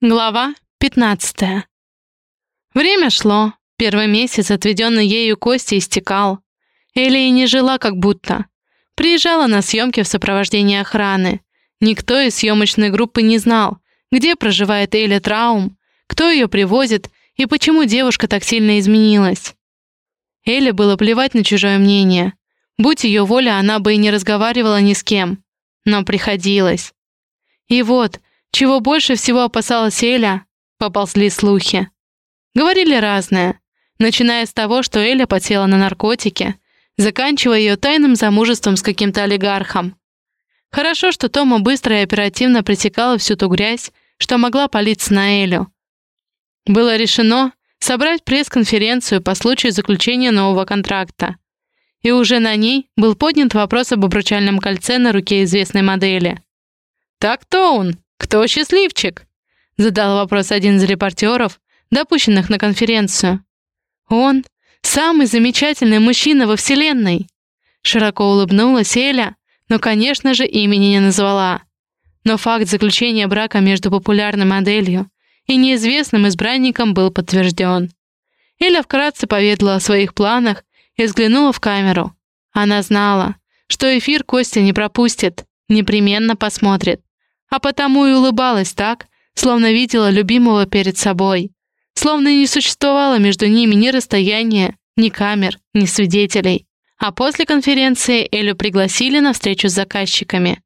Глава 15. Время шло. Первый месяц, отведенный ею Кости, истекал. Элли и не жила как будто. Приезжала на съемки в сопровождении охраны. Никто из съемочной группы не знал, где проживает Элли Траум, кто ее привозит и почему девушка так сильно изменилась. Элли было плевать на чужое мнение. Будь ее воля, она бы и не разговаривала ни с кем. Но приходилось. И вот, чего больше всего опасалась Эля, поползли слухи. Говорили разное, начиная с того, что Эля подсела на наркотики, заканчивая ее тайным замужеством с каким-то олигархом. Хорошо, что Тома быстро и оперативно пресекала всю ту грязь, что могла палиться на Элю. Было решено собрать пресс-конференцию по случаю заключения нового контракта. И уже на ней был поднят вопрос об обручальном кольце на руке известной модели. «Так-то он!» «Кто счастливчик?» — задал вопрос один из репортеров, допущенных на конференцию. «Он — самый замечательный мужчина во Вселенной!» Широко улыбнулась Эля, но, конечно же, имени не назвала. Но факт заключения брака между популярной моделью и неизвестным избранником был подтвержден. Эля вкратце поведала о своих планах и взглянула в камеру. Она знала, что эфир Костя не пропустит, непременно посмотрит а потому и улыбалась так, словно видела любимого перед собой, словно не существовало между ними ни расстояния, ни камер, ни свидетелей. А после конференции Элю пригласили на встречу с заказчиками.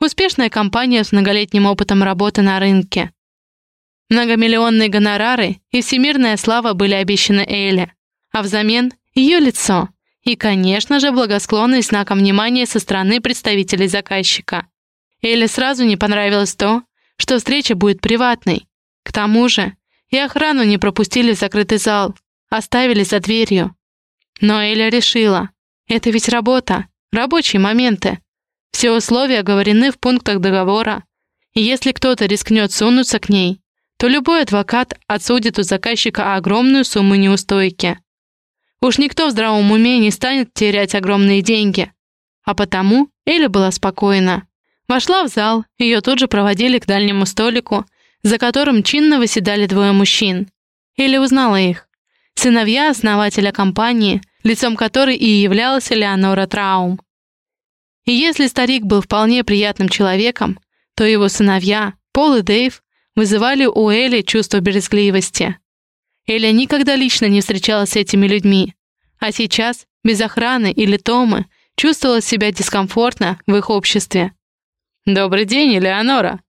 Успешная компания с многолетним опытом работы на рынке. Многомиллионные гонорары и всемирная слава были обещаны Эле, а взамен — ее лицо и, конечно же, благосклонность знаком внимания со стороны представителей заказчика. Элли сразу не понравилось то, что встреча будет приватной. К тому же и охрану не пропустили в закрытый зал, оставили за дверью. Но Эля решила, это ведь работа, рабочие моменты. Все условия оговорены в пунктах договора, и если кто-то рискнет сунуться к ней, то любой адвокат отсудит у заказчика огромную сумму неустойки. Уж никто в здравом уме не станет терять огромные деньги, а потому Эля была спокойна. Вошла в зал, ее тут же проводили к дальнему столику, за которым чинно выседали двое мужчин. Или узнала их. Сыновья основателя компании, лицом которой и являлась Элеонора Траум. И если старик был вполне приятным человеком, то его сыновья, Пол и Дэйв, вызывали у Эли чувство березгливости. Эля никогда лично не встречалась с этими людьми, а сейчас, без охраны или Томы, чувствовала себя дискомфортно в их обществе. «Добрый день, Элеонора!»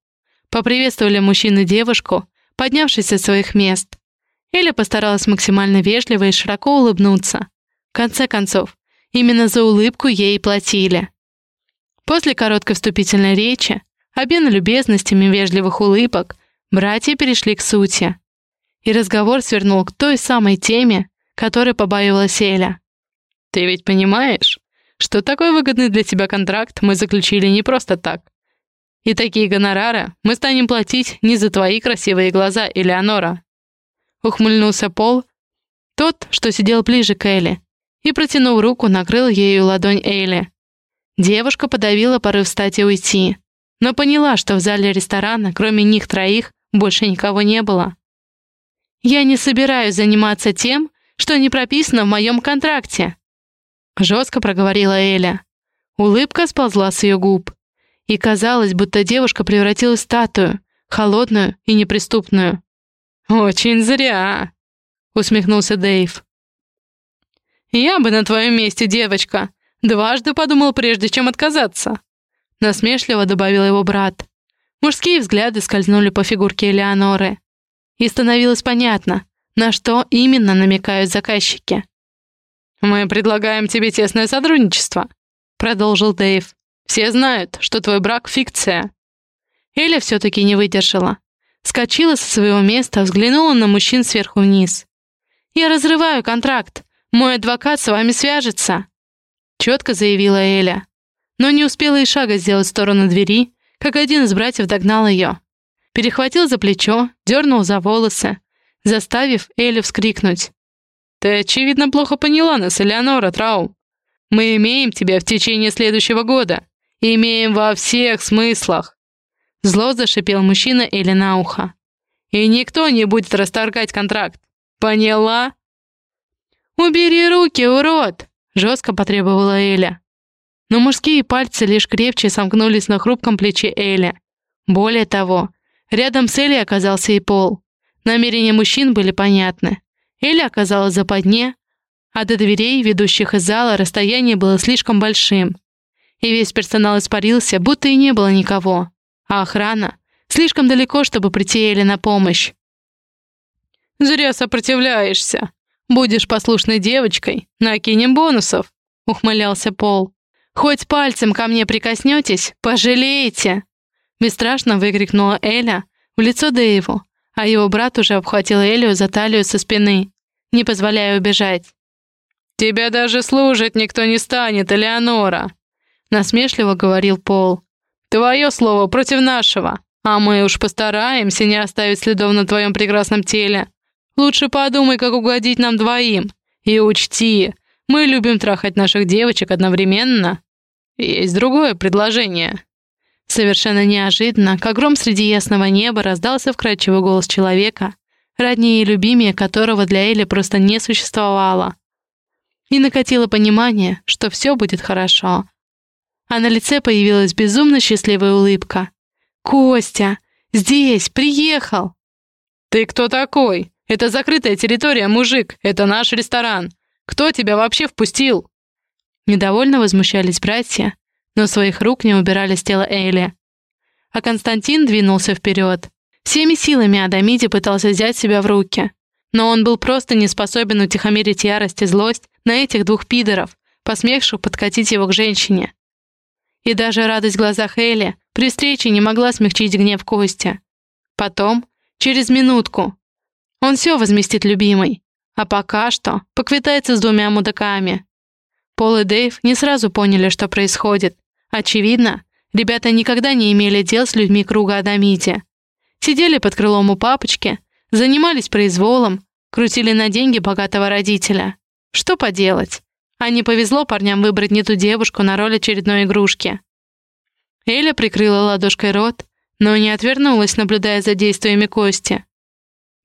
Поприветствовали мужчины девушку, поднявшись со своих мест. Эля постаралась максимально вежливо и широко улыбнуться. В конце концов, именно за улыбку ей платили. После короткой вступительной речи, обмена любезностями вежливых улыбок, братья перешли к сути. И разговор свернул к той самой теме, которой побаивалась Эля. «Ты ведь понимаешь, что такой выгодный для тебя контракт мы заключили не просто так. И такие гонорары мы станем платить не за твои красивые глаза, Элеонора». Ухмыльнулся Пол, тот, что сидел ближе к Элли, и, протянув руку, накрыл ею ладонь Элли. Девушка подавила порыв встать и уйти, но поняла, что в зале ресторана, кроме них троих, больше никого не было. «Я не собираюсь заниматься тем, что не прописано в моем контракте», жестко проговорила Эля. Улыбка сползла с ее губ и казалось, будто девушка превратилась в статую, холодную и неприступную. «Очень зря», — усмехнулся Дэйв. «Я бы на твоем месте, девочка, дважды подумал, прежде чем отказаться», — насмешливо добавил его брат. Мужские взгляды скользнули по фигурке Элеоноры. И становилось понятно, на что именно намекают заказчики. «Мы предлагаем тебе тесное сотрудничество», — продолжил Дэйв. Все знают, что твой брак — фикция». Эля все-таки не выдержала. Скочила со своего места, взглянула на мужчин сверху вниз. «Я разрываю контракт. Мой адвокат с вами свяжется», — четко заявила Эля. Но не успела и шага сделать в сторону двери, как один из братьев догнал ее. Перехватил за плечо, дернул за волосы, заставив Элю вскрикнуть. «Ты, очевидно, плохо поняла нас, Элеонора Трау. Мы имеем тебя в течение следующего года. «Имеем во всех смыслах!» Зло зашипел мужчина Элли на ухо. и никто не будет расторгать контракт. Поняла?» «Убери руки, урод!» — жестко потребовала Эля. Но мужские пальцы лишь крепче сомкнулись на хрупком плече Эли. Более того, рядом с Элей оказался и Пол. Намерения мужчин были понятны. Эля оказалась западне, а до дверей, ведущих из зала, расстояние было слишком большим. И весь персонал испарился, будто и не было никого. А охрана слишком далеко, чтобы прийти Эле на помощь. «Зря сопротивляешься. Будешь послушной девочкой, накинем бонусов», — ухмылялся Пол. «Хоть пальцем ко мне прикоснетесь, пожалеете!» Бесстрашно выкрикнула Эля в лицо Дэйву, а его брат уже обхватил Элю за талию со спины, не позволяя убежать. «Тебя даже служить никто не станет, Элеонора!» Насмешливо говорил Пол. «Твое слово против нашего, а мы уж постараемся не оставить следов на твоем прекрасном теле. Лучше подумай, как угодить нам двоим. И учти, мы любим трахать наших девочек одновременно. Есть другое предложение». Совершенно неожиданно, как гром среди ясного неба, раздался вкрадчивый голос человека, роднее и любимее которого для Эли просто не существовало. И накатило понимание, что все будет хорошо. А на лице появилась безумно счастливая улыбка. «Костя! Здесь! Приехал!» «Ты кто такой? Это закрытая территория, мужик! Это наш ресторан! Кто тебя вообще впустил?» Недовольно возмущались братья, но своих рук не убирали с тела Эйли. А Константин двинулся вперед. Всеми силами Адамиди пытался взять себя в руки. Но он был просто не способен утихомирить ярость и злость на этих двух пидоров, посмевших подкатить его к женщине. И даже радость в глазах Элли при встрече не могла смягчить гнев Кости. Потом, через минутку, он все возместит любимой, а пока что поквитается с двумя мудаками. Пол и Дэйв не сразу поняли, что происходит, Очевидно, ребята никогда не имели дел с людьми круга Адамити. Сидели под крылом у папочки, занимались произволом, крутили на деньги богатого родителя. Что поделать? А не повезло парням выбрать не ту девушку на роль очередной игрушки. Эля прикрыла ладошкой рот, но не отвернулась, наблюдая за действиями Кости.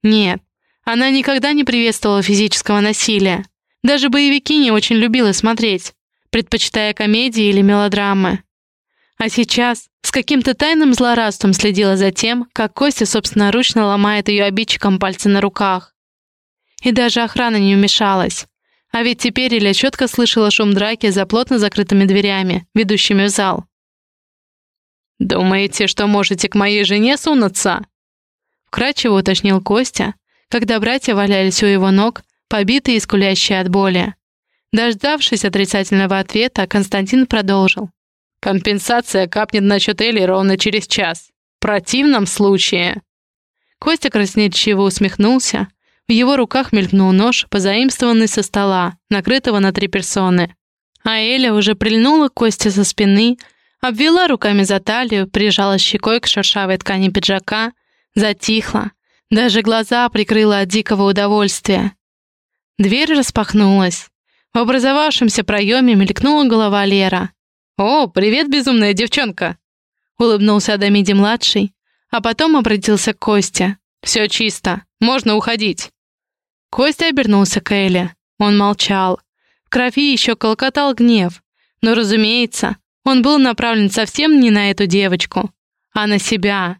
Нет, она никогда не приветствовала физического насилия. Даже боевики не очень любила смотреть предпочитая комедии или мелодрамы. А сейчас с каким-то тайным злорадством следила за тем, как Костя собственноручно ломает ее обидчиком пальцы на руках. И даже охрана не вмешалась. А ведь теперь Илья четко слышала шум драки за плотно закрытыми дверями, ведущими в зал. «Думаете, что можете к моей жене сунуться?» Вкратчиво уточнил Костя, когда братья валялись у его ног, побитые и скулящие от боли. Дождавшись отрицательного ответа, Константин продолжил. «Компенсация капнет на счет Эли ровно через час. В противном случае...» Костя красноречиво усмехнулся. В его руках мелькнул нож, позаимствованный со стола, накрытого на три персоны. А Эля уже прильнула к Косте со спины, обвела руками за талию, прижала щекой к шершавой ткани пиджака, затихла, даже глаза прикрыла от дикого удовольствия. Дверь распахнулась. В образовавшемся проеме мелькнула голова Лера. «О, привет, безумная девчонка!» Улыбнулся Адамиди-младший, а потом обратился к Косте. «Все чисто, можно уходить». Костя обернулся к Эле. Он молчал. В крови еще колокотал гнев. Но, разумеется, он был направлен совсем не на эту девочку, а на себя.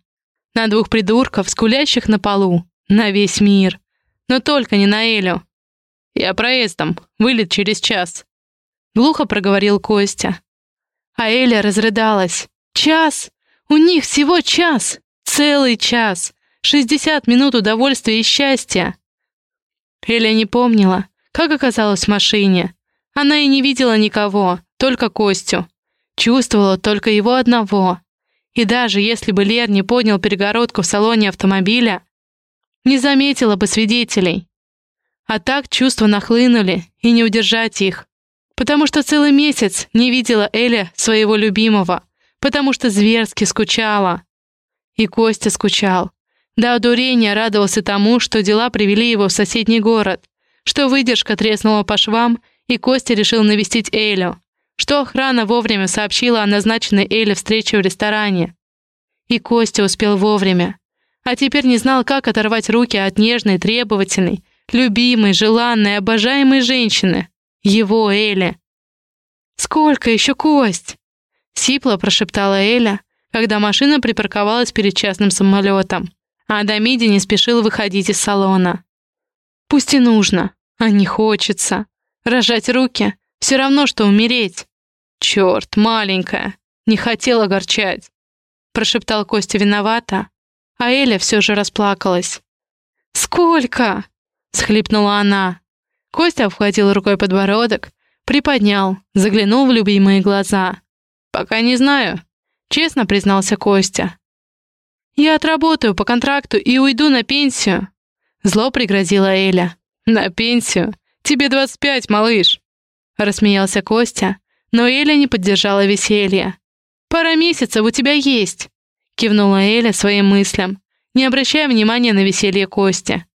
На двух придурков, скулящих на полу. На весь мир. Но только не на Элю. «Я проездом. Вылет через час», — глухо проговорил Костя. А Эля разрыдалась. «Час! У них всего час! Целый час! Шестьдесят минут удовольствия и счастья!» Эля не помнила, как оказалась в машине. Она и не видела никого, только Костю. Чувствовала только его одного. И даже если бы Лер не поднял перегородку в салоне автомобиля, не заметила бы свидетелей. А так чувства нахлынули, и не удержать их. Потому что целый месяц не видела Эля своего любимого, потому что зверски скучала. И Костя скучал. До одурения радовался тому, что дела привели его в соседний город, что выдержка треснула по швам, и Костя решил навестить Элю, что охрана вовремя сообщила о назначенной Эле встрече в ресторане. И Костя успел вовремя. а теперь не знал, как оторвать руки от нежной, требовательной, любимой, желанной, обожаемой женщины. Его Эли. «Сколько еще кость?» Сипло прошептала Эля, когда машина припарковалась перед частным самолетом, а Адамиди не спешил выходить из салона. «Пусть и нужно, а не хочется. Рожать руки — все равно, что умереть. Черт, маленькая, не хотела огорчать», — прошептал Костя виновата, а Эля все же расплакалась. «Сколько?» — схлипнула она. Костя обхватил рукой подбородок, приподнял, заглянул в любимые глаза. «Пока не знаю», — честно признался Костя. «Я отработаю по контракту и уйду на пенсию», — зло пригрозила Эля. «На пенсию? Тебе 25, малыш!» — рассмеялся Костя, но Эля не поддержала веселье. «Пара месяцев у тебя есть», — кивнула Эля своим мыслям, не обращая внимания на веселье Кости.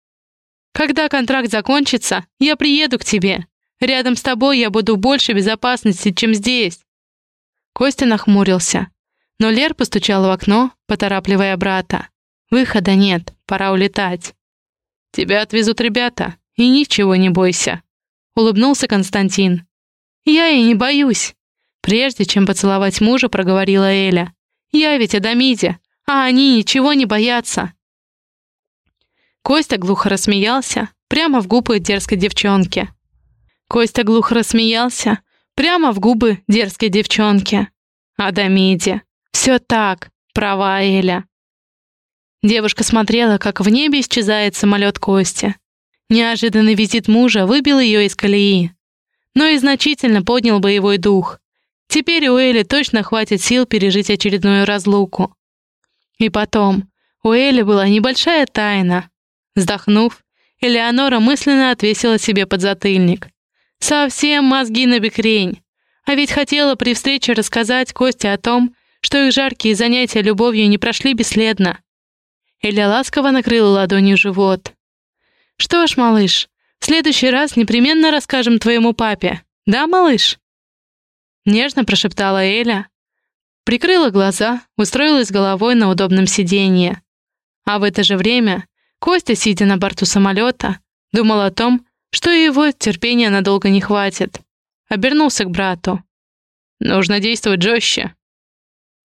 «Когда контракт закончится, я приеду к тебе. Рядом с тобой я буду в большей безопасности, чем здесь». Костя нахмурился, но Лер постучал в окно, поторапливая брата. «Выхода нет, пора улетать». «Тебя отвезут ребята, и ничего не бойся», — улыбнулся Константин. «Я и не боюсь», — прежде чем поцеловать мужа, проговорила Эля. «Я ведь Адамиде, а они ничего не боятся». Костя глухо рассмеялся, прямо в губы дерзкой девчонки. Костя глухо рассмеялся, прямо в губы дерзкой девчонки. Адамиде. Все так, права Эля. Девушка смотрела, как в небе исчезает самолет Кости. Неожиданный визит мужа выбил ее из колеи. Но и значительно поднял боевой дух. Теперь у Эли точно хватит сил пережить очередную разлуку. И потом, у Эли была небольшая тайна, Вздохнув, Элеонора мысленно отвесила себе подзатыльник. Совсем мозги на бекрень. А ведь хотела при встрече рассказать Косте о том, что их жаркие занятия любовью не прошли бесследно. Эля ласково накрыла ладонью живот. «Что ж, малыш, в следующий раз непременно расскажем твоему папе. Да, малыш?» Нежно прошептала Эля. Прикрыла глаза, устроилась головой на удобном сиденье. А в это же время Костя, сидя на борту самолета, думал о том, что его терпения надолго не хватит. Обернулся к брату. «Нужно действовать жестче».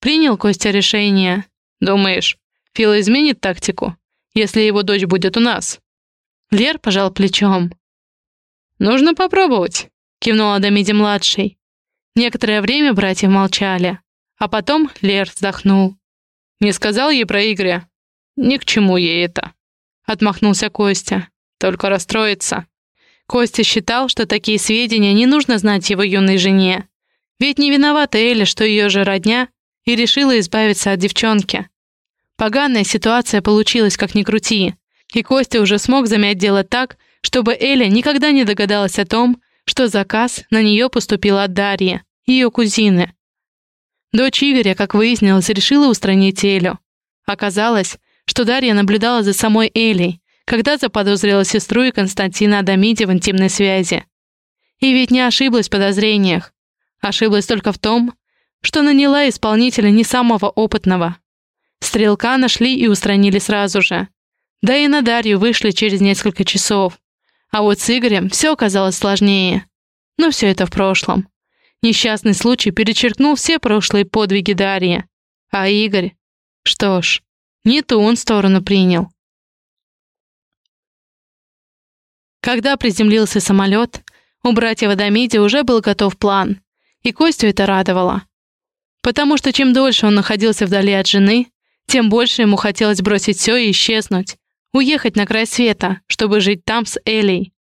Принял Костя решение. «Думаешь, Фил изменит тактику, если его дочь будет у нас?» Лер пожал плечом. «Нужно попробовать», — кивнул Адамиди-младший. Некоторое время братья молчали, а потом Лер вздохнул. «Не сказал ей про Игоря? Ни к чему ей это». — отмахнулся Костя. «Только расстроится». Костя считал, что такие сведения не нужно знать его юной жене. Ведь не виновата Эля, что ее же родня, и решила избавиться от девчонки. Поганая ситуация получилась, как ни крути. И Костя уже смог замять дело так, чтобы Эля никогда не догадалась о том, что заказ на нее поступил от Дарьи, ее кузины. Дочь Игоря, как выяснилось, решила устранить Элю. Оказалось, что Дарья наблюдала за самой Элей, когда заподозрила сестру и Константина Адамиди в интимной связи. И ведь не ошиблась в подозрениях. Ошиблась только в том, что наняла исполнителя не самого опытного. Стрелка нашли и устранили сразу же. Да и на Дарью вышли через несколько часов. А вот с Игорем все оказалось сложнее. Но все это в прошлом. Несчастный случай перечеркнул все прошлые подвиги Дарьи. А Игорь... Что ж, не ту он сторону принял. Когда приземлился самолет, у братьев Адамиди уже был готов план, и Костю это радовало. Потому что чем дольше он находился вдали от жены, тем больше ему хотелось бросить все и исчезнуть, уехать на край света, чтобы жить там с Элей.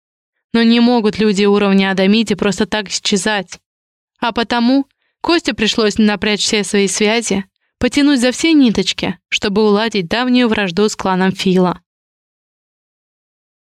Но не могут люди уровня Адамиди просто так исчезать. А потому Косте пришлось напрячь все свои связи, потянуть за все ниточки, чтобы уладить давнюю вражду с кланом Фила.